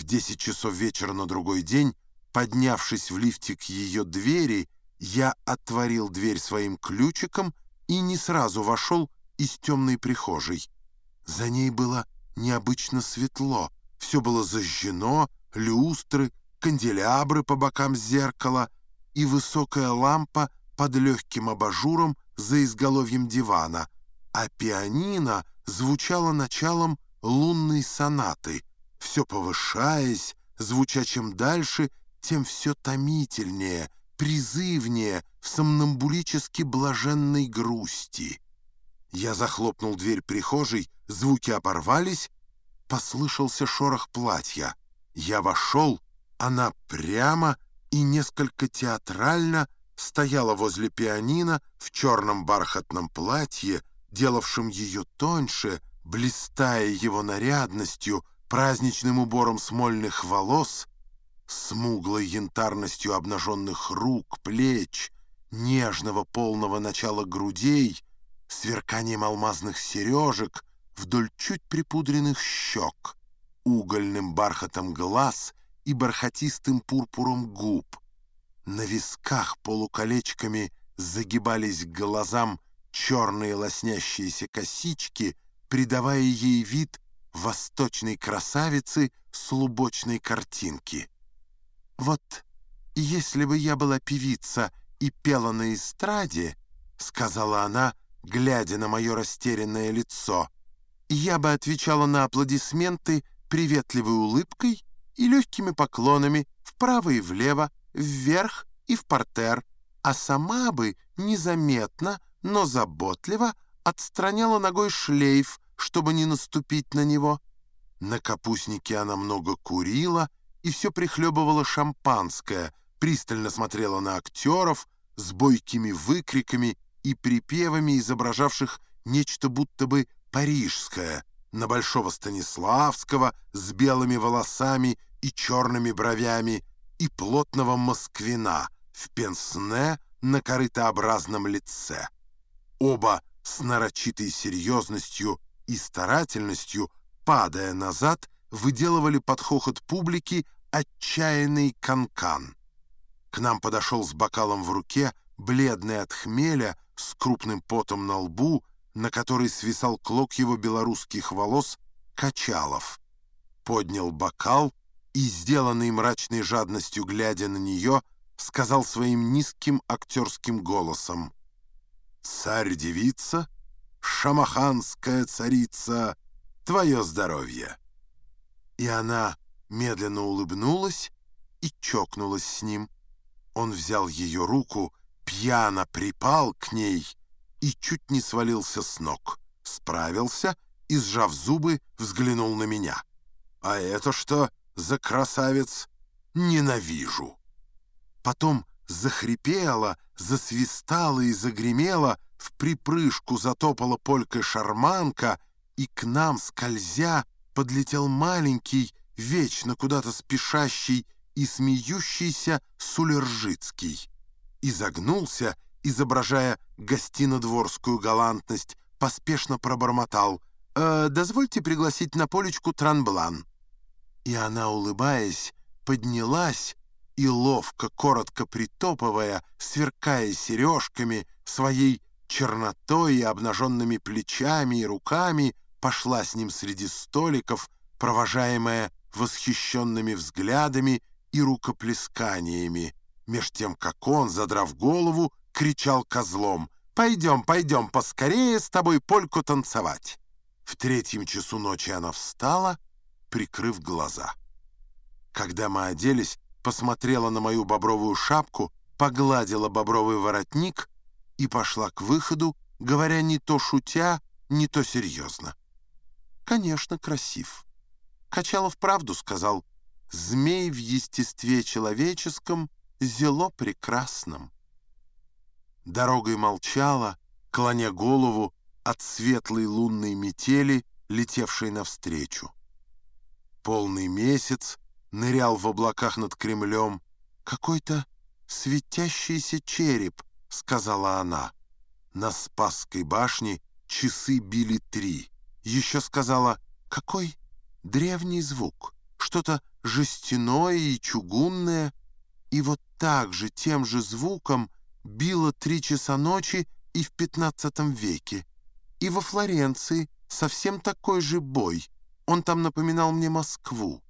В 10 часов вечера на другой день, поднявшись в лифте к ее двери, я отворил дверь своим ключиком и не сразу вошел из темной прихожей. За ней было необычно светло, все было зажжено, люстры, канделябры по бокам зеркала и высокая лампа под легким абажуром за изголовьем дивана, а пианино звучало началом лунной сонаты, все повышаясь, звуча чем дальше, тем все томительнее, призывнее, в сомнамбулически блаженной грусти. Я захлопнул дверь прихожей, звуки оборвались, послышался шорох платья. Я вошел, она прямо и несколько театрально стояла возле пианино в черном бархатном платье, делавшем ее тоньше, блистая его нарядностью, праздничным убором смольных волос, смуглой янтарностью обнаженных рук, плеч, нежного полного начала грудей, сверканием алмазных сережек вдоль чуть припудренных щек, угольным бархатом глаз и бархатистым пурпуром губ. На висках полуколечками загибались к глазам черные лоснящиеся косички, придавая ей вид восточной красавицы с лубочной картинки. Вот если бы я была певица и пела на эстраде, сказала она, глядя на мое растерянное лицо, я бы отвечала на аплодисменты приветливой улыбкой и легкими поклонами вправо и влево, вверх и в портер, а сама бы незаметно, но заботливо отстраняла ногой шлейф, чтобы не наступить на него. На капустнике она много курила и все прихлебывала шампанское, пристально смотрела на актеров с бойкими выкриками и припевами, изображавших нечто будто бы парижское, на Большого Станиславского с белыми волосами и черными бровями, и плотного москвина в пенсне на корытообразном лице. Оба с нарочитой серьезностью и старательностью, падая назад, выделывали под хохот публики отчаянный канкан. -кан. К нам подошел с бокалом в руке, бледный от хмеля, с крупным потом на лбу, на который свисал клок его белорусских волос, Качалов. Поднял бокал и, сделанный мрачной жадностью, глядя на нее, сказал своим низким актерским голосом «Царь-девица, шамаханская царица, твое здоровье!» И она медленно улыбнулась и чокнулась с ним. Он взял ее руку, пьяно припал к ней и чуть не свалился с ног. Справился и, сжав зубы, взглянул на меня. «А это что за красавец? Ненавижу!» Потом захрипела, засвистала и загремела, в припрыжку затопала полькой шарманка, и к нам, скользя, подлетел маленький, вечно куда-то спешащий и смеющийся Сулержицкий. Изогнулся, изображая гостинодворскую галантность, поспешно пробормотал «Э, «Дозвольте пригласить на полечку Транблан». И она, улыбаясь, поднялась и ловко, коротко притопывая, сверкая сережками, своей чернотой и обнаженными плечами и руками, пошла с ним среди столиков, провожаемая восхищенными взглядами и рукоплесканиями, меж тем, как он, задрав голову, кричал козлом «Пойдем, пойдем, поскорее с тобой польку танцевать!» В третьем часу ночи она встала, прикрыв глаза. Когда мы оделись, посмотрела на мою бобровую шапку, погладила бобровый воротник и пошла к выходу, говоря не то шутя, не то серьезно. «Конечно, красив». Качалов правду сказал, «Змей в естестве человеческом зело прекрасном». Дорогой молчала, клоня голову от светлой лунной метели, летевшей навстречу. Полный месяц нырял в облаках над Кремлем. «Какой-то светящийся череп», — сказала она. На Спасской башне часы били три. Еще сказала, «Какой древний звук». что-то жестяное и чугунное, и вот так же, тем же звуком било три часа ночи и в пятнадцатом веке. И во Флоренции совсем такой же бой. Он там напоминал мне Москву.